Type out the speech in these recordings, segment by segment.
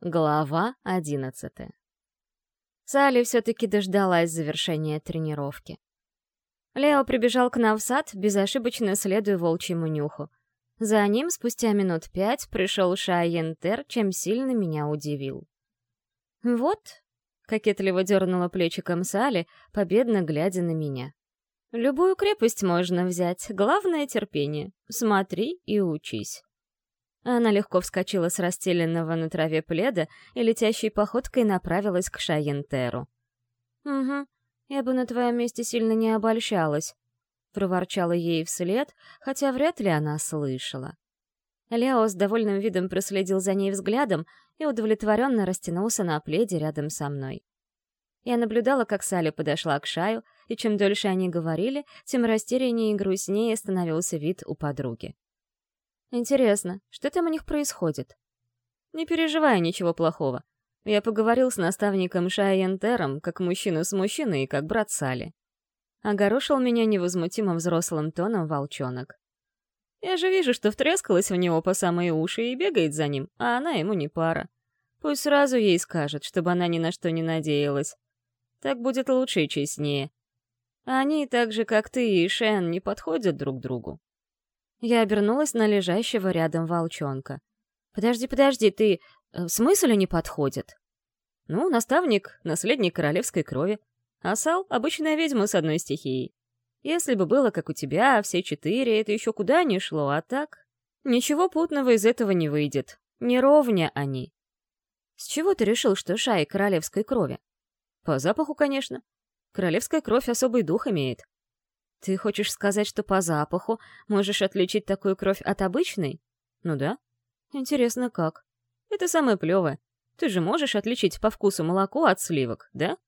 Глава одиннадцатая. Салли все-таки дождалась завершения тренировки. Лео прибежал к нам в сад, безошибочно следуя волчьему нюху. За ним спустя минут пять пришел Шайентер, чем сильно меня удивил. «Вот», — кокетливо дернула плечиком Салли, победно глядя на меня. «Любую крепость можно взять, главное — терпение. Смотри и учись». Она легко вскочила с расстеленного на траве пледа и летящей походкой направилась к Шайентеру. «Угу, я бы на твоем месте сильно не обольщалась», — проворчала ей вслед, хотя вряд ли она слышала. Лео с довольным видом проследил за ней взглядом и удовлетворенно растянулся на пледе рядом со мной. Я наблюдала, как Салли подошла к Шаю, и чем дольше они говорили, тем растеряннее и грустнее становился вид у подруги. Интересно, что там у них происходит? Не переживай ничего плохого. Я поговорил с наставником Шайентером, как мужчина с мужчиной и как брат Сали. Огорошил меня невозмутимым взрослым тоном волчонок. Я же вижу, что втрескалась в него по самые уши и бегает за ним, а она ему не пара. Пусть сразу ей скажет, чтобы она ни на что не надеялась. Так будет лучше и честнее. Они, так же как ты и Шен, не подходят друг другу. Я обернулась на лежащего рядом волчонка. «Подожди, подожди, ты... Э, в смысле не подходит?» «Ну, наставник — наследник королевской крови, а Сал — обычная ведьма с одной стихией. Если бы было, как у тебя, все четыре, это еще куда ни шло, а так... Ничего путного из этого не выйдет. Не ровня они. С чего ты решил, что Шай королевской крови? По запаху, конечно. Королевская кровь особый дух имеет. Ты хочешь сказать, что по запаху можешь отличить такую кровь от обычной? Ну да. Интересно, как? Это самое плевое. Ты же можешь отличить по вкусу молоко от сливок, да?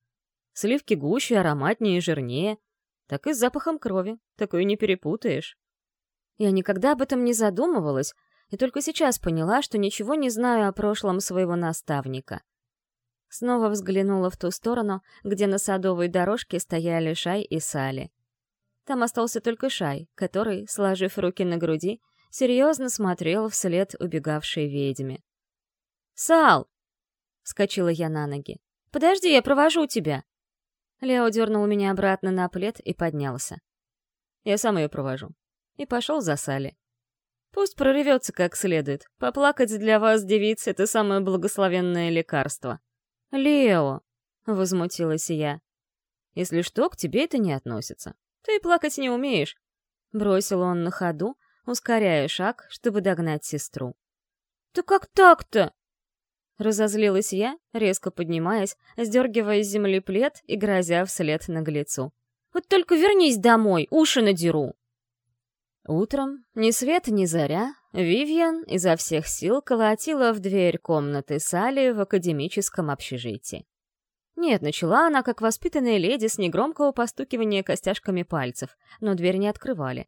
Сливки гуще, ароматнее и жирнее. Так и с запахом крови. Такое не перепутаешь. Я никогда об этом не задумывалась, и только сейчас поняла, что ничего не знаю о прошлом своего наставника. Снова взглянула в ту сторону, где на садовой дорожке стояли Шай и Сали. Там остался только Шай, который, сложив руки на груди, серьезно смотрел вслед убегавшей ведьме. «Сал!» — вскочила я на ноги. «Подожди, я провожу тебя!» Лео дернул меня обратно на плед и поднялся. «Я сам ее провожу». И пошел за Сали. «Пусть проревется как следует. Поплакать для вас, девиц, — это самое благословенное лекарство». «Лео!» — возмутилась я. «Если что, к тебе это не относится. Ты плакать не умеешь. Бросил он на ходу, ускоряя шаг, чтобы догнать сестру. «Да как так-то?» Разозлилась я, резко поднимаясь, сдергивая с земли плед и грозя вслед наглецу. «Вот только вернись домой, уши надеру!» Утром, ни свет ни заря, Вивьен изо всех сил колотила в дверь комнаты Салли в академическом общежитии. Нет, начала она, как воспитанная леди, с негромкого постукивания костяшками пальцев, но дверь не открывали.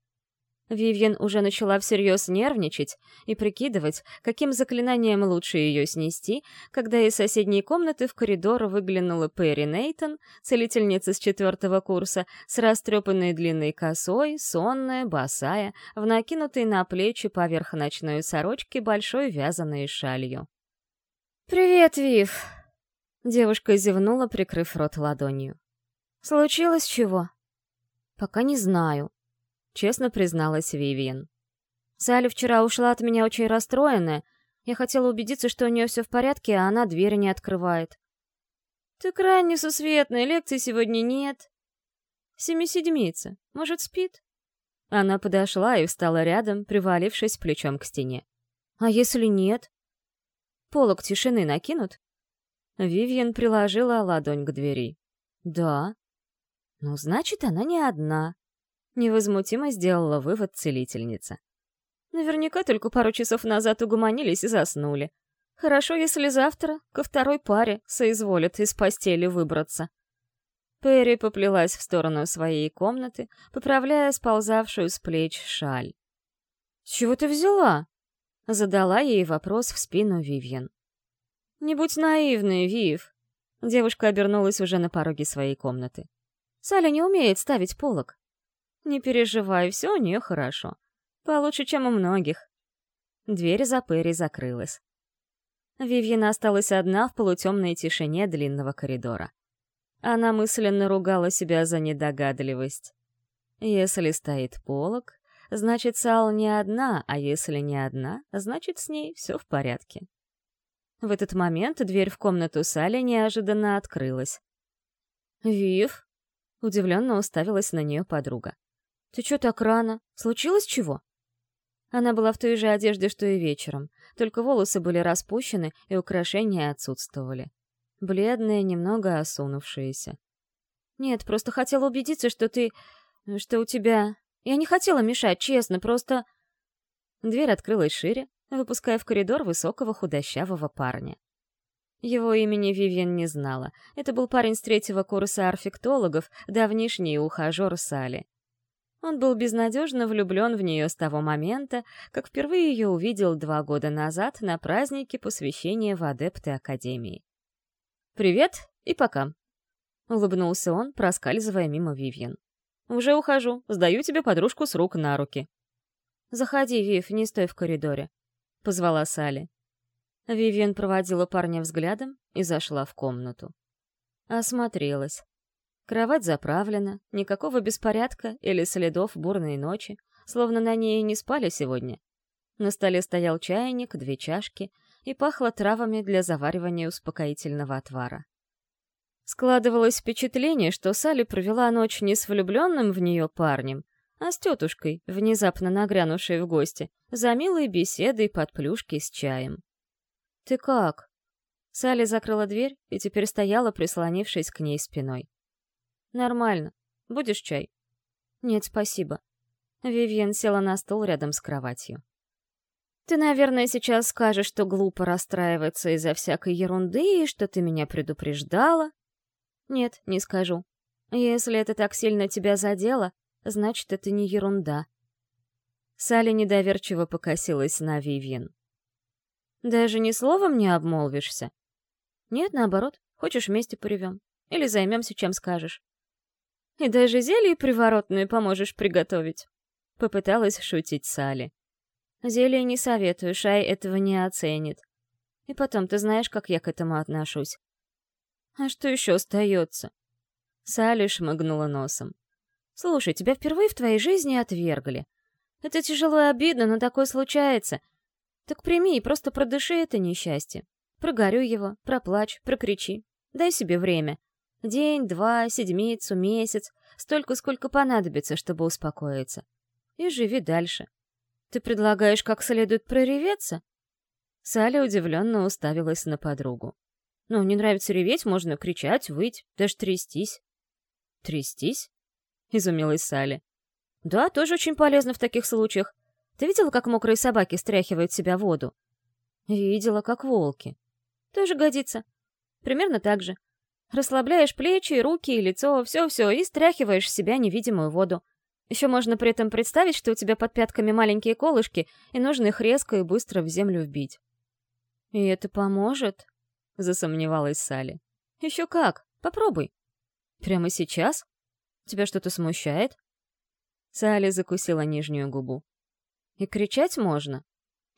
Вивьен уже начала всерьез нервничать и прикидывать, каким заклинанием лучше ее снести, когда из соседней комнаты в коридор выглянула Перри Нейтон, целительница с четвертого курса, с растрепанной длинной косой, сонная, босая, в накинутой на плечи поверх ночной сорочки большой вязаной шалью. «Привет, Вив!» Девушка зевнула, прикрыв рот ладонью. «Случилось чего?» «Пока не знаю», — честно призналась Вивиан. Салли вчера ушла от меня очень расстроенная. Я хотела убедиться, что у нее все в порядке, а она двери не открывает. «Ты крайне сусветная, лекций сегодня нет». «Семиседмица. Может, спит?» Она подошла и встала рядом, привалившись плечом к стене. «А если нет?» «Полок тишины накинут?» Вивьен приложила ладонь к двери. «Да». «Ну, значит, она не одна», — невозмутимо сделала вывод целительница. «Наверняка только пару часов назад угомонились и заснули. Хорошо, если завтра, ко второй паре, соизволят из постели выбраться». Перри поплелась в сторону своей комнаты, поправляя сползавшую с плеч шаль. «С чего ты взяла?» — задала ей вопрос в спину Вивьен. «Не будь наивной, Вив!» Девушка обернулась уже на пороге своей комнаты. «Саля не умеет ставить полок. Не переживай, все у нее хорошо. Получше, чем у многих». Дверь за Перри закрылась. Вивьена осталась одна в полутемной тишине длинного коридора. Она мысленно ругала себя за недогадливость. Если стоит полог, значит, Сал не одна, а если не одна, значит, с ней все в порядке. В этот момент дверь в комнату Сали неожиданно открылась. «Вив?» — удивленно уставилась на нее подруга. «Ты что так рано? Случилось чего?» Она была в той же одежде, что и вечером, только волосы были распущены и украшения отсутствовали. Бледная, немного осунувшаяся. «Нет, просто хотела убедиться, что ты... что у тебя... Я не хотела мешать, честно, просто...» Дверь открылась шире, выпуская в коридор высокого худощавого парня. Его имени Вивьен не знала. Это был парень с третьего курса арфектологов, давнишний ухажер Сали. Он был безнадежно влюблен в нее с того момента, как впервые ее увидел два года назад на празднике посвящения в адепты Академии. «Привет и пока», — улыбнулся он, проскальзывая мимо Вивьен. «Уже ухожу, сдаю тебе подружку с рук на руки». «Заходи, Вив, не стой в коридоре», — позвала Салли. Вивьен проводила парня взглядом и зашла в комнату. Осмотрелась. Кровать заправлена, никакого беспорядка или следов бурной ночи, словно на ней не спали сегодня. На столе стоял чайник, две чашки и пахло травами для заваривания успокоительного отвара. Складывалось впечатление, что Салли провела ночь не с влюбленным в нее парнем, а с тетушкой, внезапно нагрянувшей в гости, за милой беседой под плюшки с чаем. «Ты как?» Салли закрыла дверь и теперь стояла, прислонившись к ней спиной. «Нормально. Будешь чай?» «Нет, спасибо». Вивьен села на стол рядом с кроватью. «Ты, наверное, сейчас скажешь, что глупо расстраиваться из-за всякой ерунды и что ты меня предупреждала?» «Нет, не скажу. Если это так сильно тебя задело, значит, это не ерунда». Салли недоверчиво покосилась на Вивьен. «Даже ни словом не обмолвишься?» «Нет, наоборот, хочешь вместе поревем. Или займемся, чем скажешь. И даже зелье приворотное поможешь приготовить. Попыталась шутить Салли. Зелье не советую, Шай этого не оценит. И потом, ты знаешь, как я к этому отношусь. А что еще остается? Салли шмыгнула носом. Слушай, тебя впервые в твоей жизни отвергли. Это тяжело и обидно, но такое случается. Так прими и просто продыши это несчастье. Прогорю его, проплачь, прокричи. Дай себе время. День, два, седмицу, месяц, столько, сколько понадобится, чтобы успокоиться. И живи дальше. Ты предлагаешь как следует прореветься? Салли удивленно уставилась на подругу. Ну, не нравится реветь, можно кричать, выть, даже трястись. Трястись? Изумилась Салли. Да, тоже очень полезно в таких случаях. Ты видела, как мокрые собаки стряхивают себя воду? Видела, как волки. Тоже годится. Примерно так же. Расслабляешь плечи, руки и лицо, все-все, и стряхиваешь с себя невидимую воду. Еще можно при этом представить, что у тебя под пятками маленькие колышки, и нужно их резко и быстро в землю вбить. «И это поможет?» — засомневалась Салли. «Еще как! Попробуй!» «Прямо сейчас? Тебя что-то смущает?» Салли закусила нижнюю губу. «И кричать можно?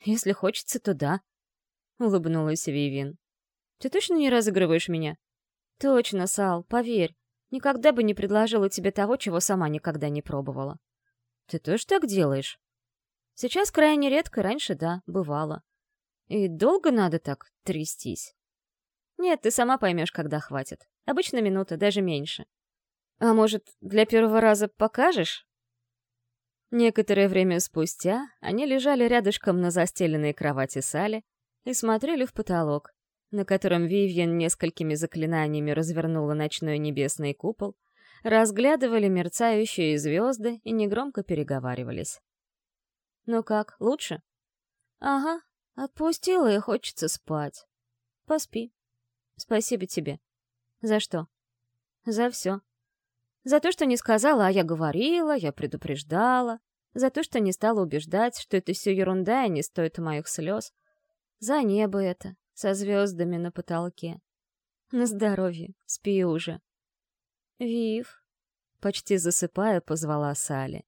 Если хочется, то да», — улыбнулась Вивин. «Ты точно не разыгрываешь меня?» Точно, Сал, поверь. Никогда бы не предложила тебе того, чего сама никогда не пробовала. Ты тоже так делаешь? Сейчас крайне редко, раньше да, бывало. И долго надо так трястись? Нет, ты сама поймешь, когда хватит. Обычно минута, даже меньше. А может, для первого раза покажешь? Некоторое время спустя они лежали рядышком на застеленной кровати Сали и смотрели в потолок, на котором Вивьен несколькими заклинаниями развернула ночной небесный купол, разглядывали мерцающие звезды и негромко переговаривались. «Ну как, лучше?» «Ага, отпустила и хочется спать. Поспи. Спасибо тебе. За что?» «За все. За то, что не сказала, а я говорила, я предупреждала. За то, что не стала убеждать, что это все ерунда и не стоит моих слез. За небо это, со звездами на потолке. На здоровье, спи уже. Вив, почти засыпая, позвала Салли.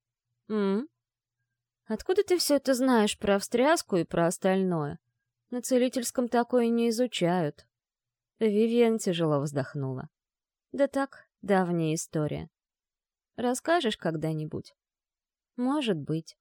М? Откуда ты все это знаешь про встряску и про остальное? На целительском такое не изучают. Вивиан тяжело вздохнула. Да так, давняя история. Расскажешь когда-нибудь? Может быть.